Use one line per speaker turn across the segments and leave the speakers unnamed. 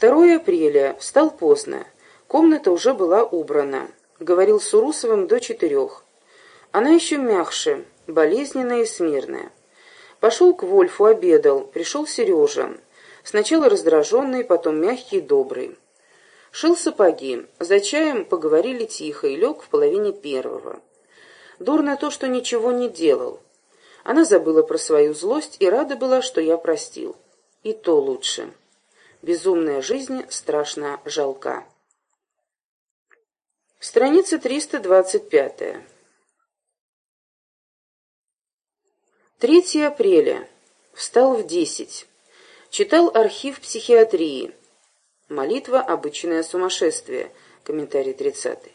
2 апреля. Встал поздно. Комната уже была убрана. Говорил с Урусовым до четырех. Она еще мягче, болезненная и смирная. Пошел к Вольфу, обедал. Пришел Сережа. Сначала раздраженный, потом мягкий и добрый. Шил сапоги. За чаем поговорили тихо и лег в половине первого. Дурно то, что ничего не делал. Она забыла про свою злость и рада была, что я простил. И то лучше. Безумная жизнь страшно жалка. Страница 325. 3 апреля. Встал в 10. Читал архив психиатрии. Молитва «Обычное сумасшествие». Комментарий 30.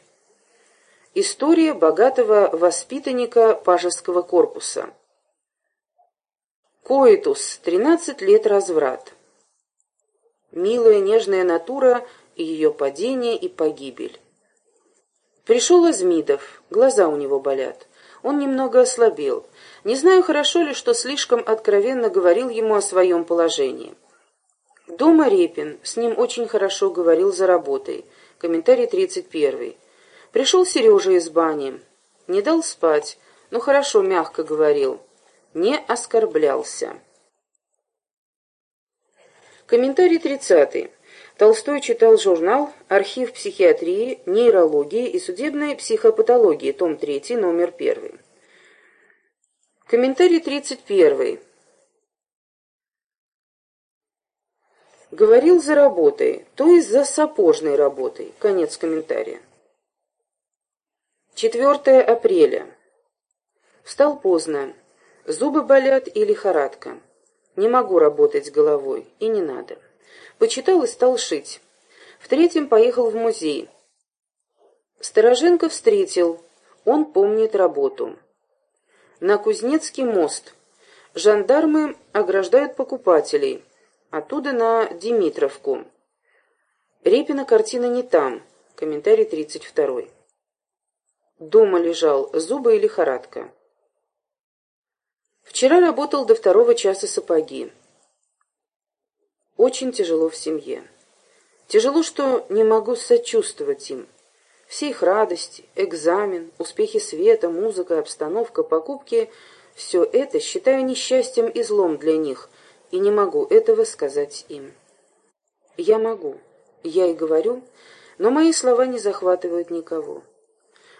История богатого воспитанника пажеского корпуса. Коитус. 13 лет разврат. Милая нежная натура и ее падение и погибель. Пришел Азмидов. Глаза у него болят. Он немного ослабел. Не знаю, хорошо ли, что слишком откровенно говорил ему о своем положении. Дома Репин, с ним очень хорошо говорил за работой. Комментарий 31. Пришел Сережа из бани. Не дал спать, но хорошо, мягко говорил. Не оскорблялся. Комментарий 30. Толстой читал журнал «Архив психиатрии, нейрологии и судебной психопатологии», том 3, номер 1. Комментарий 31. Говорил за работой, то есть за сапожной работой. Конец комментария. 4 апреля. Встал поздно. Зубы болят и лихорадка. Не могу работать головой, и не надо. Почитал и стал шить. В третьем поехал в музей. Стороженко встретил. Он помнит работу. На Кузнецкий мост. Жандармы ограждают покупателей. Оттуда на Димитровку. Репина картина не там. Комментарий 32. Дома лежал, зубы и лихорадка. Вчера работал до второго часа сапоги. Очень тяжело в семье. Тяжело, что не могу сочувствовать им. Все их радости, экзамен, успехи света, музыка, обстановка, покупки — все это считаю несчастьем и злом для них, и не могу этого сказать им. Я могу, я и говорю, но мои слова не захватывают никого.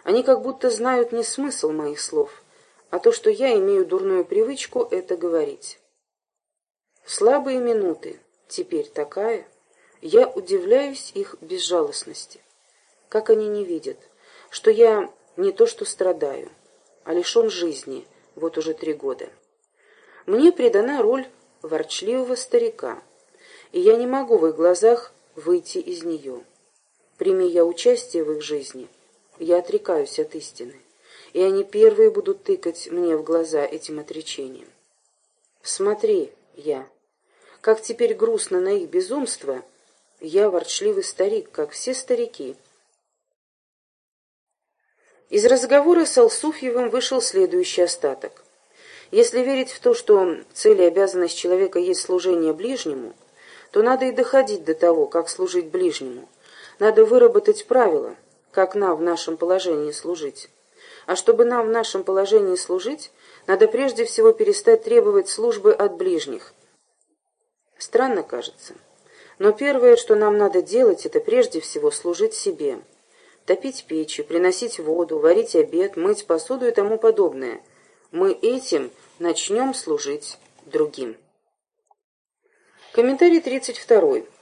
Они как будто знают не смысл моих слов, а то, что я имею дурную привычку это говорить. Слабые минуты, теперь такая, я удивляюсь их безжалостности. Как они не видят, что я не то что страдаю, а лишен жизни вот уже три года. Мне придана роль ворчливого старика, и я не могу в их глазах выйти из нее. Прими я участие в их жизни, я отрекаюсь от истины, и они первые будут тыкать мне в глаза этим отречением. Смотри, я, как теперь грустно на их безумство, я ворчливый старик, как все старики. Из разговора с Алсуфьевым вышел следующий остаток. Если верить в то, что цель и обязанность человека есть служение ближнему, то надо и доходить до того, как служить ближнему. Надо выработать правила, как нам в нашем положении служить. А чтобы нам в нашем положении служить, надо прежде всего перестать требовать службы от ближних. Странно кажется. Но первое, что нам надо делать, это прежде всего служить себе. Топить печи, приносить воду, варить обед, мыть посуду и тому подобное. Мы этим начнем служить другим. Комментарий 32.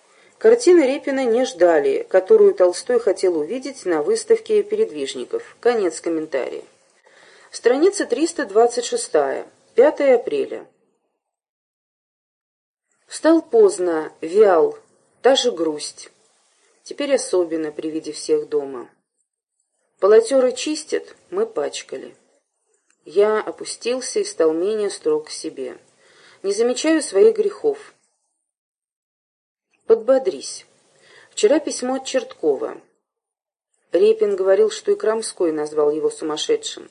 Картины Репина не ждали, которую Толстой хотел увидеть на выставке передвижников. Конец комментария. Страница 326. 5 апреля. Встал поздно, вял, даже грусть. Теперь особенно при виде всех дома. Полотеры чистят, мы пачкали. Я опустился и стал менее строг к себе. Не замечаю своих грехов. Подбодрись. Вчера письмо от Черткова. Репин говорил, что и Крамской назвал его сумасшедшим.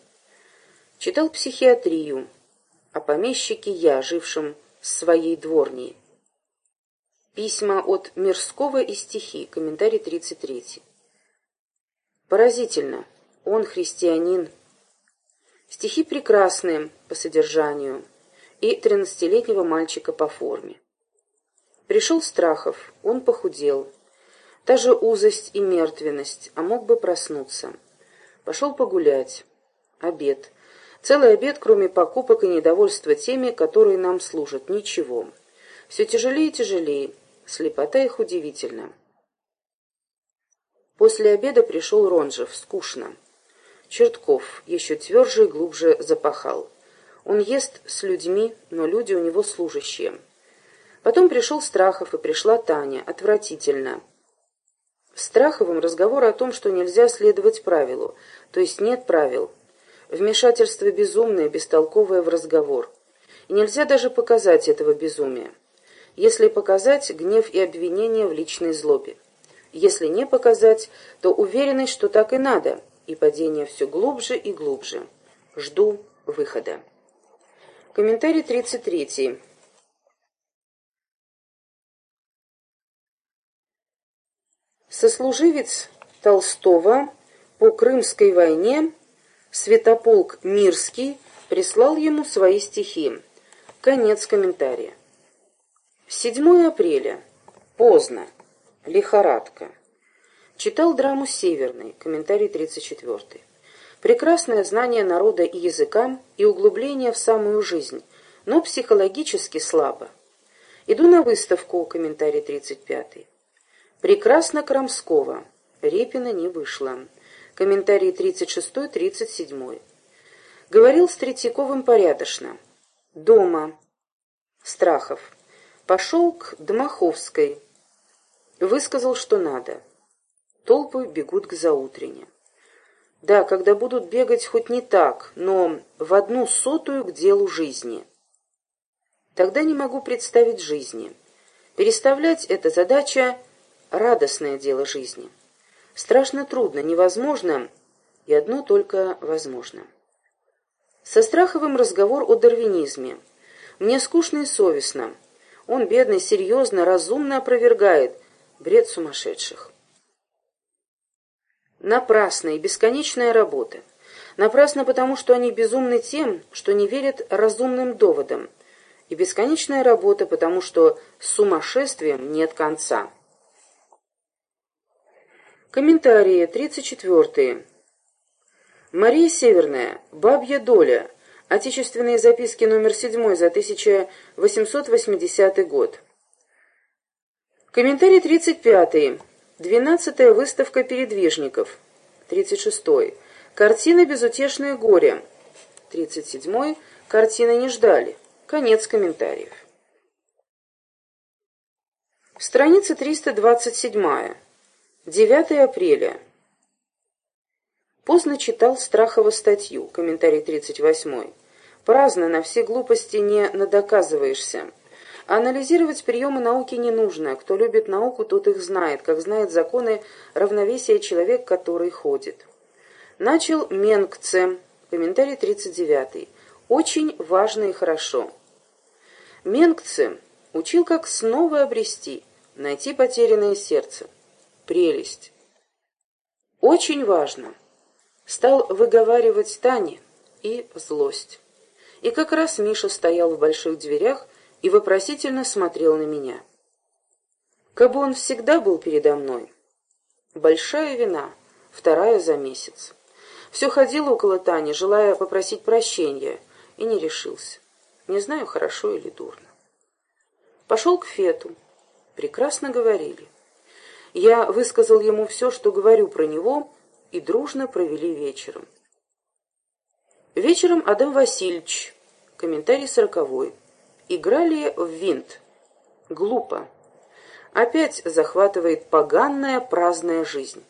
Читал психиатрию, о помещике я, жившем с своей дворней. Письма от Мирского и стихи. Комментарий 33. Поразительно. Он христианин. Стихи прекрасные по содержанию и тринадцатилетнего мальчика по форме. Пришел Страхов, он похудел. Та же узость и мертвенность, а мог бы проснуться. Пошел погулять. Обед. Целый обед, кроме покупок и недовольства теми, которые нам служат. Ничего. Все тяжелее и тяжелее. Слепота их удивительна. После обеда пришел Ронжев. Скучно. Чертков еще тверже и глубже запахал. Он ест с людьми, но люди у него служащие. Потом пришел Страхов и пришла Таня. Отвратительно. В Страховом разговор о том, что нельзя следовать правилу, то есть нет правил. Вмешательство безумное, бестолковое в разговор. И нельзя даже показать этого безумия. Если показать, гнев и обвинение в личной злобе. Если не показать, то уверенность, что так и надо, и падение все глубже и глубже. Жду выхода. Комментарий 33. Сослуживец Толстого по Крымской войне Святополк Мирский прислал ему свои стихи. Конец комментария. 7 апреля. Поздно. Лихорадка. Читал драму «Северный», комментарий 34. Прекрасное знание народа и языка и углубление в самую жизнь, но психологически слабо. Иду на выставку, комментарий 35. Прекрасно Крамского. Репина не вышло. Комментарий 36-37. Говорил с Третьяковым порядочно. Дома. Страхов. Пошел к Домаховской. Высказал, что надо. Толпы бегут к заутрене. Да, когда будут бегать хоть не так, но в одну сотую к делу жизни. Тогда не могу представить жизни. Переставлять эта задача — радостное дело жизни. Страшно трудно, невозможно, и одно только возможно. Со Страховым разговор о дарвинизме. Мне скучно и совестно. Он, бедный, серьезно, разумно опровергает. Бред сумасшедших. Напрасная и бесконечная работа. Напрасно потому, что они безумны тем, что не верят разумным доводам. И бесконечная работа потому, что сумасшествием нет конца. Комментарии 34. Мария Северная. Бабья доля. Отечественные записки номер 7 за 1880 год. Комментарий 35. Двенадцатая выставка передвижников. 36. Картина «Безутешное горе». 37. Картины не ждали. Конец комментариев. Страница 327. 9 апреля. Поздно читал Страхова статью, комментарий 38. Праздно, на все глупости не надоказываешься. анализировать приемы науки не нужно. Кто любит науку, тот их знает, как знает законы равновесия человек, который ходит. Начал Менгце, комментарий 39. Очень важно и хорошо. Менгце учил, как снова обрести, найти потерянное сердце прелесть. Очень важно. Стал выговаривать Тане и злость. И как раз Миша стоял в больших дверях и вопросительно смотрел на меня. Кабы он всегда был передо мной. Большая вина, вторая за месяц. Все ходил около Тани, желая попросить прощения, и не решился. Не знаю, хорошо или дурно. Пошел к Фету. Прекрасно говорили. Я высказал ему все, что говорю про него, и дружно провели вечером. Вечером Адам Васильевич, комментарий сороковой, играли в винт. Глупо. Опять захватывает поганная праздная жизнь.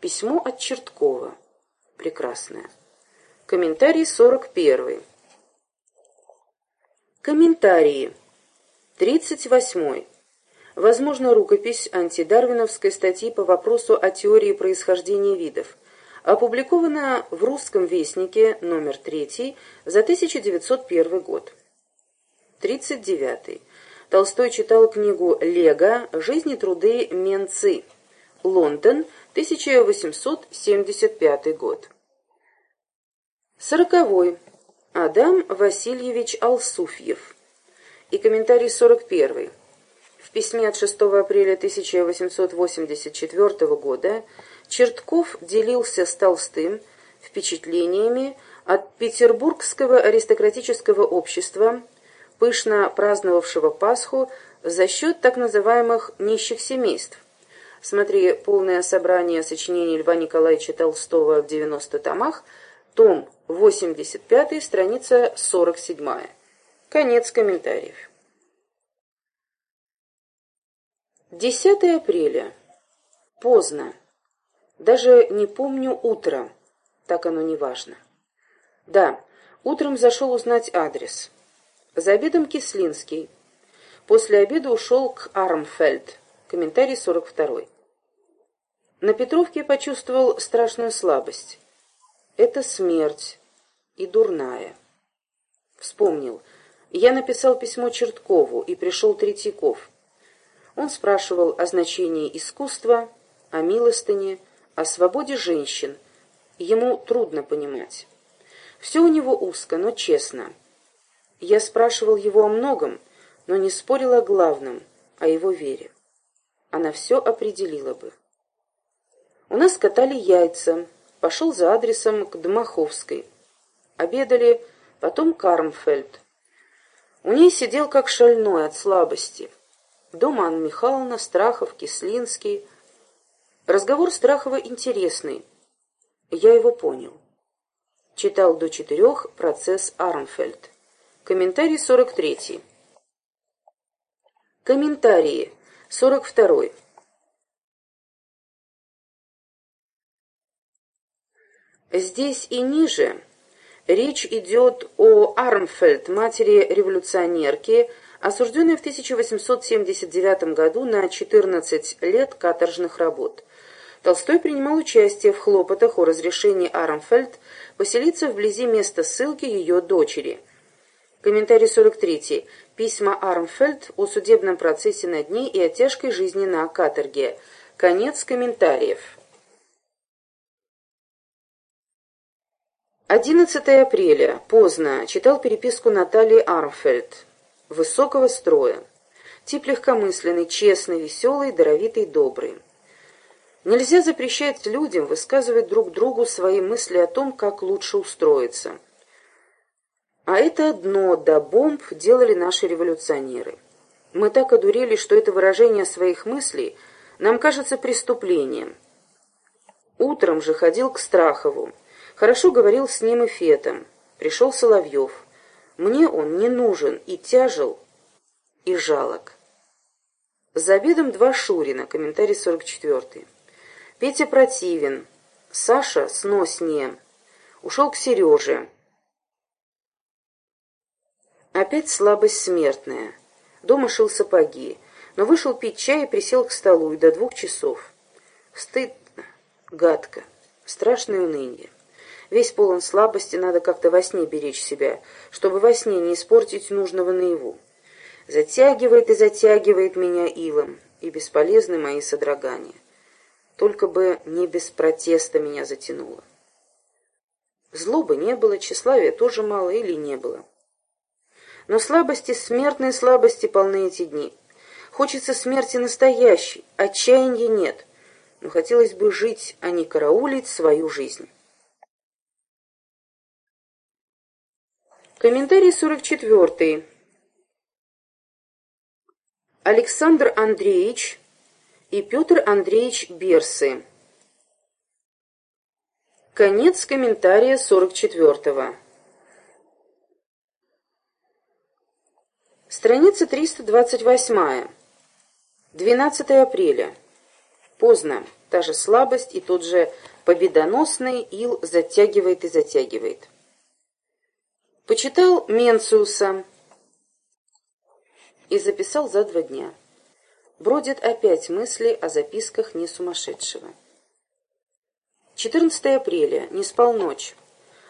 Письмо от Черткова. Прекрасное. Комментарий сорок первый. Комментарии. Тридцать восьмой. Возможно, рукопись антидарвиновской статьи по вопросу о теории происхождения видов, опубликована в «Русском вестнике» номер 3 за 1901 год. 39. Толстой читал книгу «Лего. Жизнь и труды Менцы». Лондон, 1875 год. Сороковой. Адам Васильевич Алсуфьев. И комментарий 41. В письме от 6 апреля 1884 года Чертков делился с Толстым впечатлениями от петербургского аристократического общества, пышно праздновавшего Пасху за счет так называемых «нищих семейств». Смотри полное собрание сочинений Льва Николаевича Толстого в 90 томах, том 85, страница 47. Конец комментариев. 10 апреля. Поздно. Даже не помню утро. Так оно не важно. Да, утром зашел узнать адрес. За обедом Кислинский. После обеда ушел к Армфельд. Комментарий 42. На Петровке почувствовал страшную слабость. Это смерть и дурная. Вспомнил. Я написал письмо Черткову, и пришел Третьяков. Он спрашивал о значении искусства, о милостыне, о свободе женщин. Ему трудно понимать. Все у него узко, но честно. Я спрашивал его о многом, но не спорил о главном, о его вере. Она все определила бы. У нас катали яйца. Пошел за адресом к Дмаховской. Обедали, потом Кармфельд. У ней сидел как шальной от слабости. Дома Анна Михайловна, Страхов, Кислинский. Разговор Страхова интересный. Я его понял. Читал до четырех процесс Армфельд. Комментарий 43. Комментарии. 42. Здесь и ниже речь идет о Армфельд, матери-революционерки, осужденной в 1879 году на 14 лет каторжных работ. Толстой принимал участие в хлопотах о разрешении Армфельд поселиться вблизи места ссылки ее дочери. Комментарий 43. Письма Армфельд о судебном процессе над ней и о тяжкой жизни на каторге. Конец комментариев. 11 апреля. Поздно. Читал переписку Натальи Армфельд высокого строя. Тип легкомысленный, честный, веселый, даровитый, добрый. Нельзя запрещать людям высказывать друг другу свои мысли о том, как лучше устроиться. А это одно до бомб делали наши революционеры. Мы так одурели, что это выражение своих мыслей нам кажется преступлением. Утром же ходил к Страхову. Хорошо говорил с ним и Фетом. Пришел Соловьев. Мне он не нужен и тяжел, и жалок. За обедом два Шурина, комментарий 44. Петя противен, Саша сноснее. Ушел к Сереже. Опять слабость смертная. Дома шил сапоги, но вышел пить чай и присел к столу и до двух часов. Стыдно, гадко, страшное уныние. Весь полон слабости, надо как-то во сне беречь себя, чтобы во сне не испортить нужного наяву. Затягивает и затягивает меня илом, и бесполезны мои содрогания. Только бы не без протеста меня затянуло. Злобы не было, тщеславия тоже мало или не было. Но слабости, смертные слабости полны эти дни. Хочется смерти настоящей, отчаяния нет. Но хотелось бы жить, а не караулить свою жизнь. Комментарий 44. Александр Андреевич и Петр Андреевич Берсы. Конец комментария 44. Страница 328. 12 апреля. Поздно. Та же слабость и тот же победоносный ил затягивает и затягивает. Почитал Менциуса и записал за два дня. Бродят опять мысли о записках не сумасшедшего. 14 апреля. Не спал ночь.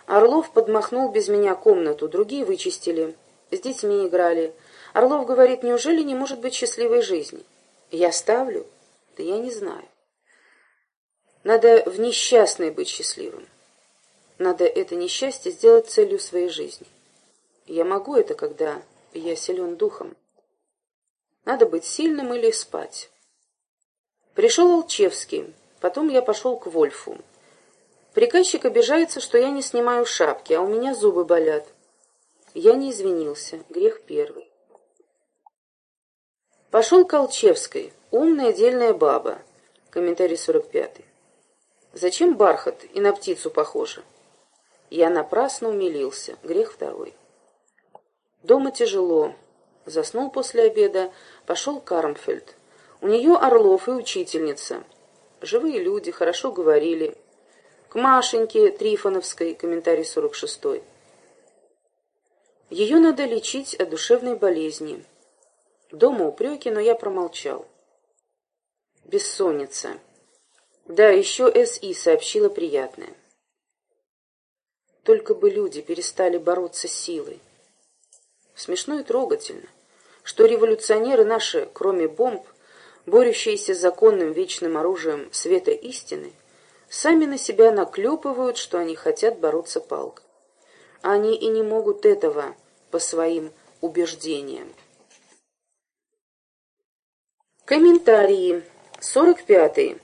Орлов подмахнул без меня комнату, другие вычистили. С детьми играли. Орлов говорит, неужели не может быть счастливой жизни? Я ставлю? Да я не знаю. Надо в несчастной быть счастливым. Надо это несчастье сделать целью своей жизни. Я могу это, когда я силен духом. Надо быть сильным или спать. Пришел Алчевский, потом я пошел к Вольфу. Приказчик обижается, что я не снимаю шапки, а у меня зубы болят. Я не извинился, грех первый. Пошел к Алчевской, умная дельная баба. Комментарий 45. Зачем бархат и на птицу похоже? Я напрасно умилился, грех второй. Дома тяжело. Заснул после обеда, пошел к Армфельд. У нее Орлов и учительница. Живые люди, хорошо говорили. К Машеньке Трифоновской, комментарий 46 -й. Ее надо лечить от душевной болезни. Дома упреки, но я промолчал. Бессонница. Да, еще СИ сообщила приятное. Только бы люди перестали бороться силой. Смешно и трогательно, что революционеры наши, кроме бомб, борющиеся с законным вечным оружием света истины, сами на себя наклепывают, что они хотят бороться палкой. Они и не могут этого по своим убеждениям. Комментарии. 45. -й.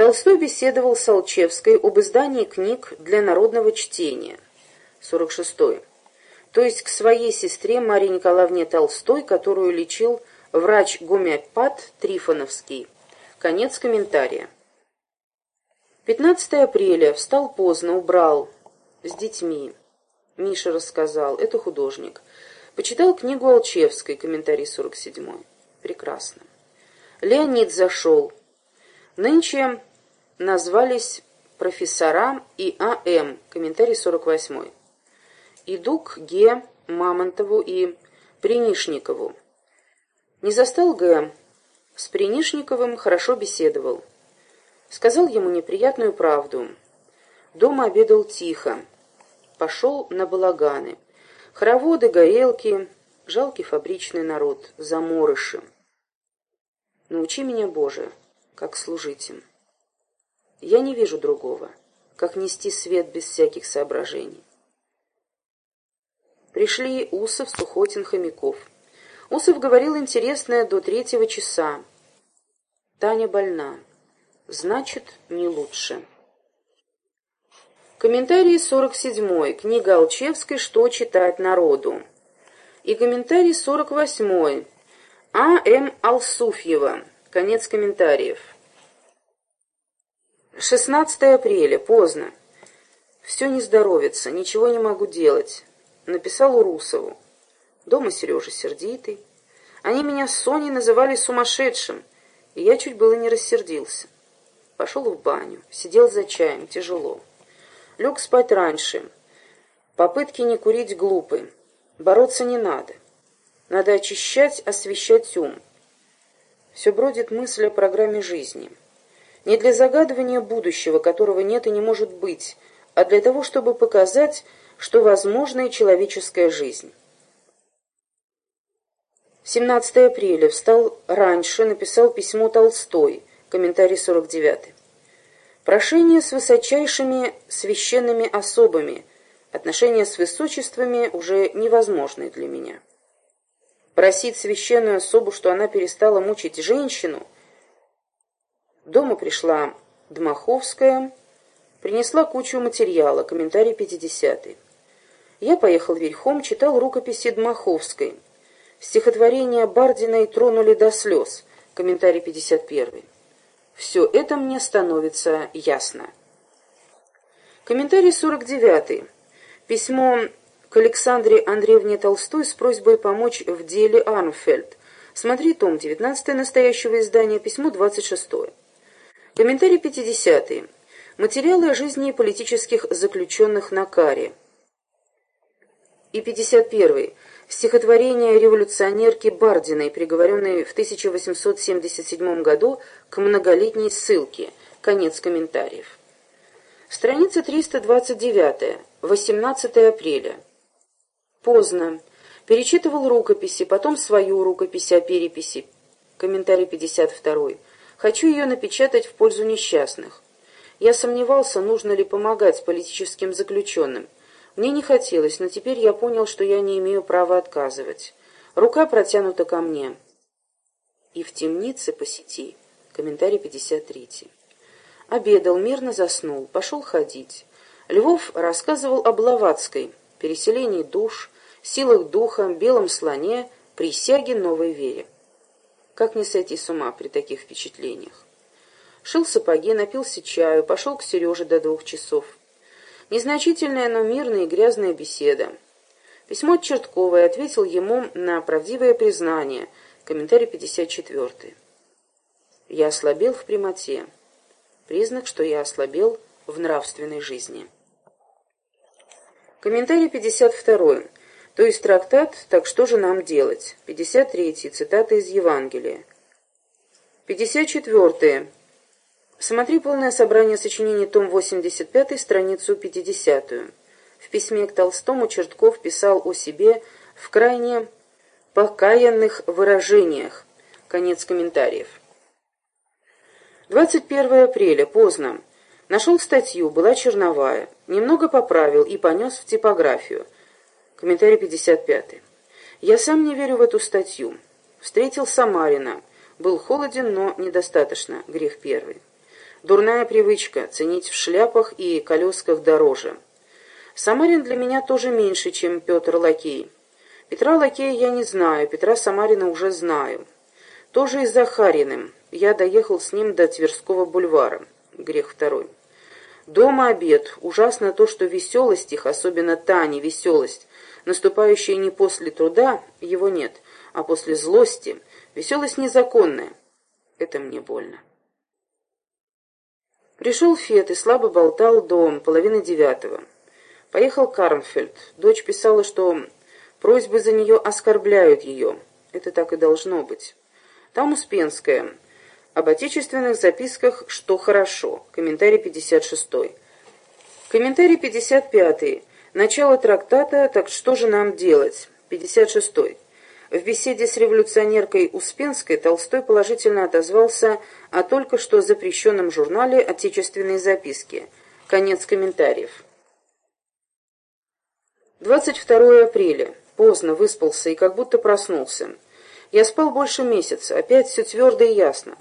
Толстой беседовал с Алчевской об издании книг для народного чтения. 46. -й то есть к своей сестре Марии Николаевне Толстой, которую лечил врач-гомеопат Трифоновский. Конец комментария. 15 апреля. Встал поздно, убрал. С детьми. Миша рассказал. Это художник. Почитал книгу Алчевской, комментарий 47. Прекрасно. Леонид зашел. Нынче назвались профессора и А.М. Комментарий 48. Иду к Ге, Мамонтову и Принишникову. Не застал Г. С Принишниковым хорошо беседовал. Сказал ему неприятную правду. Дома обедал тихо. Пошел на балаганы. Хороводы, горелки, жалкий фабричный народ, заморыши. Научи меня, Боже, как служить им. Я не вижу другого, как нести свет без всяких соображений. Пришли Усов, Сухотин, Хомяков. Усов говорил интересное до третьего часа. Таня больна. Значит, не лучше. Комментарий 47. Книга Алчевской «Что читать народу». И комментарий 48. А. М. Алсуфьева. Конец комментариев. 16 апреля. Поздно. Все не здоровится, ничего не могу делать написал Урусову. Дома Сережа сердитый. Они меня с Соней называли сумасшедшим, и я чуть было не рассердился. Пошел в баню, сидел за чаем, тяжело. Лег спать раньше. Попытки не курить глупы. Бороться не надо. Надо очищать, освещать ум. Все бродит мысль о программе жизни. Не для загадывания будущего, которого нет и не может быть, а для того, чтобы показать, что возможна и человеческая жизнь. 17 апреля. Встал раньше, написал письмо Толстой, комментарий 49. Прошение с высочайшими священными особами, отношения с высочествами уже невозможны для меня. Просить священную особу, что она перестала мучить женщину. Дома пришла Дмаховская, принесла кучу материала, комментарий 50 я поехал верхом, читал рукописи Дмаховской. Стихотворения Бардиной тронули до слез. Комментарий 51. Все это мне становится ясно. Комментарий 49. Письмо к Александре Андреевне Толстой с просьбой помочь в деле Армфельд. Смотри том 19 настоящего издания, письмо 26. Комментарий 50. Материалы о жизни политических заключенных на Каре и 51. Стихотворение революционерки Бардиной, приговоренной в 1877 году к многолетней ссылке. Конец комментариев. Страница 329. 18 апреля. Поздно. Перечитывал рукописи, потом свою рукопись о переписи. Комментарий 52. Хочу ее напечатать в пользу несчастных. Я сомневался, нужно ли помогать политическим заключенным. Мне не хотелось, но теперь я понял, что я не имею права отказывать. Рука протянута ко мне. И в темнице по сети. Комментарий 53. Обедал, мирно заснул, пошел ходить. Львов рассказывал о Блаватской, переселении душ, силах духа, белом слоне, присяге новой вере. Как не сойти с ума при таких впечатлениях? Шил сапоги, напился чаю, пошел к Сереже до двух часов. Незначительная, но мирная и грязная беседа. Письмо от Чертковой ответил ему на правдивое признание. Комментарий 54. Я ослабел в прямоте. Признак, что я ослабел в нравственной жизни. Комментарий 52. То есть трактат «Так что же нам делать?» 53. Цитата из Евангелия. 54. Смотри полное собрание сочинений, том 85, страницу 50. В письме к Толстому Чертков писал о себе в крайне покаянных выражениях. Конец комментариев. 21 апреля, поздно. Нашел статью, была черновая. Немного поправил и понес в типографию. Комментарий 55. Я сам не верю в эту статью. Встретил Самарина. Был холоден, но недостаточно. Грех первый. Дурная привычка ценить в шляпах и колесках дороже. Самарин для меня тоже меньше, чем Петр Лакей. Петра Лакея я не знаю, Петра Самарина уже знаю. Тоже и Захариным. Я доехал с ним до Тверского бульвара. Грех второй. Дома обед. Ужасно то, что веселость их, особенно Тани, веселость, наступающая не после труда, его нет, а после злости, веселость незаконная. Это мне больно. Пришел Фет и слабо болтал до половины девятого. Поехал Карнфельд. Дочь писала, что просьбы за нее оскорбляют ее. Это так и должно быть. Там Успенская. Об отечественных записках «Что хорошо». Комментарий 56. Комментарий 55. Начало трактата «Так что же нам делать?» 56. В беседе с революционеркой Успенской Толстой положительно отозвался о только что запрещенном журнале «Отечественные записки». Конец комментариев. 22 апреля. Поздно выспался и как будто проснулся. Я спал больше месяца, опять все твердо и ясно.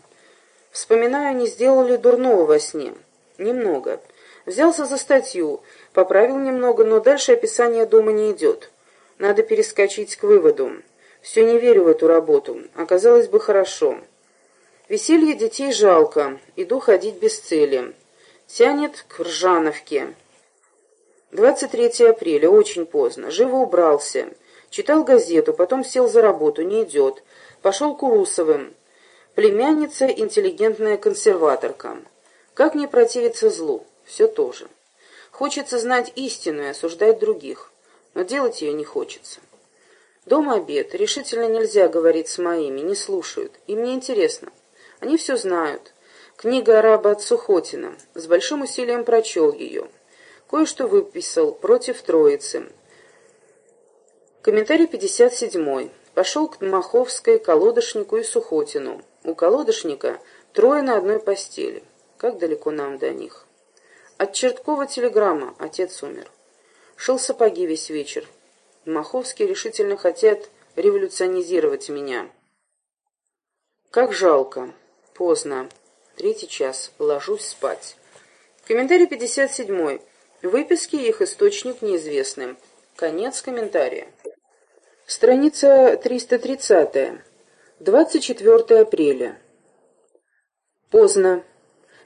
Вспоминаю, не сделали дурного во сне. Немного. Взялся за статью, поправил немного, но дальше описание дома не идет. Надо перескочить к выводу. Все не верю в эту работу. Оказалось бы хорошо. Веселье детей жалко. Иду ходить без цели. Тянет к Ржановке. 23 апреля. Очень поздно. Живо убрался. Читал газету, потом сел за работу. Не идет. Пошел к Урусовым. Племянница – интеллигентная консерваторка. Как не противиться злу? Все то же. Хочется знать истину и осуждать других, но делать ее не хочется. Дома обед. Решительно нельзя говорить с моими, не слушают. Им не интересно. Они все знают. Книга араба от Сухотина. С большим усилием прочел ее. Кое-что выписал против Троицы. Комментарий 57. Пошел к Маховской, Колодошнику и Сухотину. У колодошника трое на одной постели. Как далеко нам до них? От Черткова телеграмма. Отец умер. Шил сапоги весь вечер. Маховские решительно хотят революционизировать меня. Как жалко. Поздно. Третий час. Ложусь спать. Комментарий 57. Выписки их источник неизвестны. Конец комментария. Страница 330. 24 апреля. Поздно.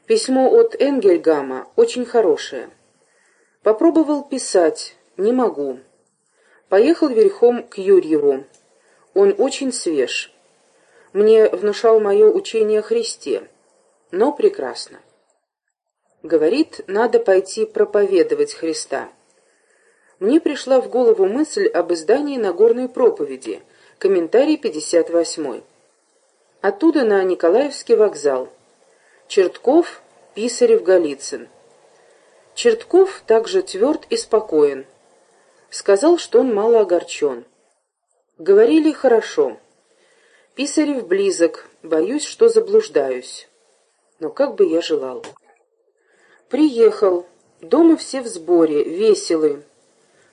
Письмо от Энгельгама очень хорошее. Попробовал писать, не могу. Поехал верхом к Юрьеву. Он очень свеж. Мне внушал мое учение о Христе, но прекрасно. Говорит, надо пойти проповедовать Христа. Мне пришла в голову мысль об издании Нагорной проповеди – Комментарий 58. Оттуда на Николаевский вокзал. Чертков, Писарев, Голицын. Чертков также тверд и спокоен. Сказал, что он мало огорчен. Говорили хорошо. Писарев близок, боюсь, что заблуждаюсь. Но как бы я желал. Приехал. Дома все в сборе, веселы.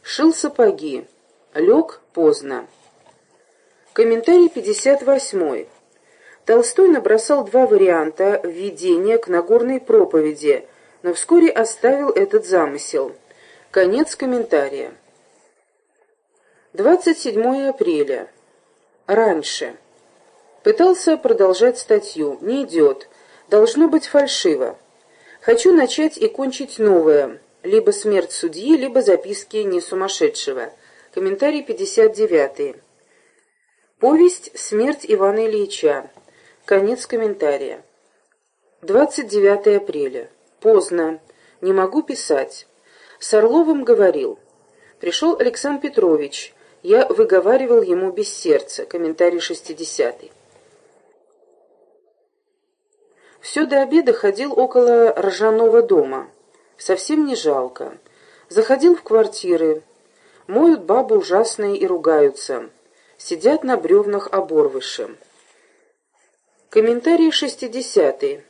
Шил сапоги. Лег поздно. Комментарий 58. Толстой набросал два варианта введения к Нагорной проповеди, но вскоре оставил этот замысел. Конец комментария. 27 апреля. Раньше. Пытался продолжать статью. Не идет. Должно быть фальшиво. Хочу начать и кончить новое. Либо смерть судьи, либо записки не сумасшедшего. Комментарий 59. Повесть «Смерть Ивана Ильича». Конец комментария. 29 апреля. Поздно. Не могу писать. С Орловым говорил. Пришел Александр Петрович. Я выговаривал ему без сердца. Комментарий 60. Все до обеда ходил около ржаного дома. Совсем не жалко. Заходил в квартиры. Моют бабы ужасные и ругаются. Сидят на бревнах оборвыши. Комментарий 60. -й.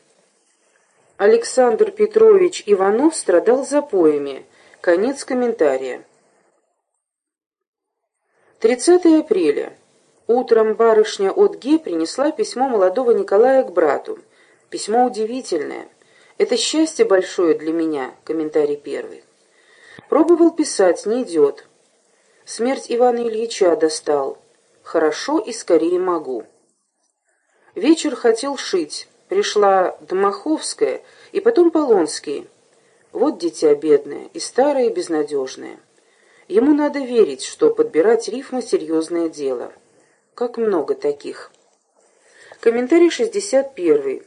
Александр Петрович Иванов страдал запоями. Конец комментария. 30 апреля. Утром барышня от Ге принесла письмо молодого Николая к брату. Письмо удивительное. Это счастье большое для меня. Комментарий первый. Пробовал писать, не идет. Смерть Ивана Ильича достал. Хорошо и скорее могу. Вечер хотел шить. Пришла Домаховская и потом Полонский. Вот дитя бедное, и старое, и безнадежное. Ему надо верить, что подбирать рифмы — серьезное дело. Как много таких. Комментарий 61.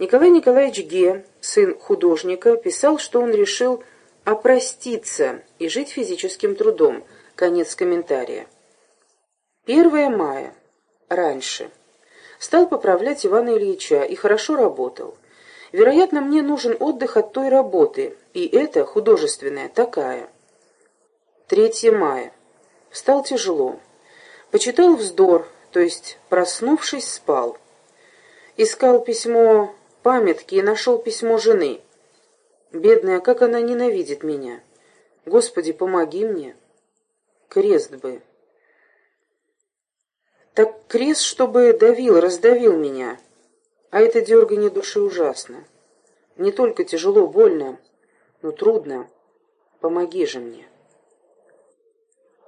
Николай Николаевич Ге, сын художника, писал, что он решил опроститься и жить физическим трудом. Конец комментария. 1 мая. Раньше. Стал поправлять Ивана Ильича и хорошо работал. Вероятно, мне нужен отдых от той работы, и это художественная такая. 3 мая. Встал тяжело. Почитал вздор, то есть, проснувшись, спал. Искал письмо памятки и нашел письмо жены. Бедная, как она ненавидит меня. Господи, помоги мне. Крест бы. Так крест, чтобы давил, раздавил меня. А это дергание души ужасно. Не только тяжело, больно, но трудно. Помоги же мне.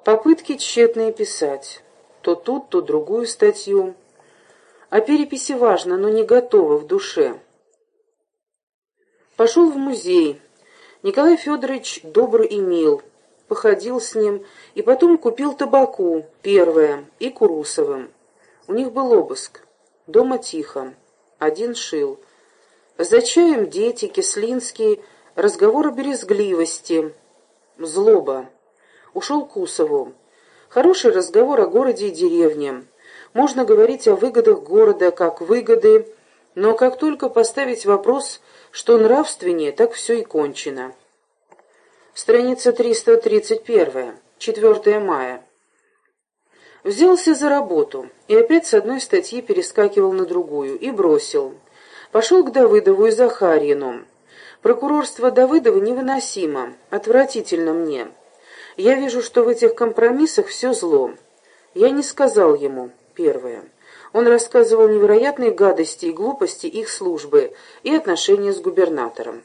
Попытки тщетные писать. То тут, то другую статью. О переписи важно, но не готово в душе. Пошел в музей. Николай Федорович добр и мил. Походил с ним и потом купил табаку, первое, и Курусовым. У них был обыск. Дома тихо. Один шил. За чаем дети, Кислинский, разговор о березгливости, злоба. Ушел к Усову. Хороший разговор о городе и деревне. Можно говорить о выгодах города как выгоды, но как только поставить вопрос, что нравственнее, так все и кончено. Страница 331. 4 мая. Взялся за работу и опять с одной статьи перескакивал на другую и бросил. Пошел к Давыдову и Захарьину. Прокурорство Давыдова невыносимо, отвратительно мне. Я вижу, что в этих компромиссах все зло. Я не сказал ему, первое. Он рассказывал невероятные гадости и глупости их службы и отношения с губернатором.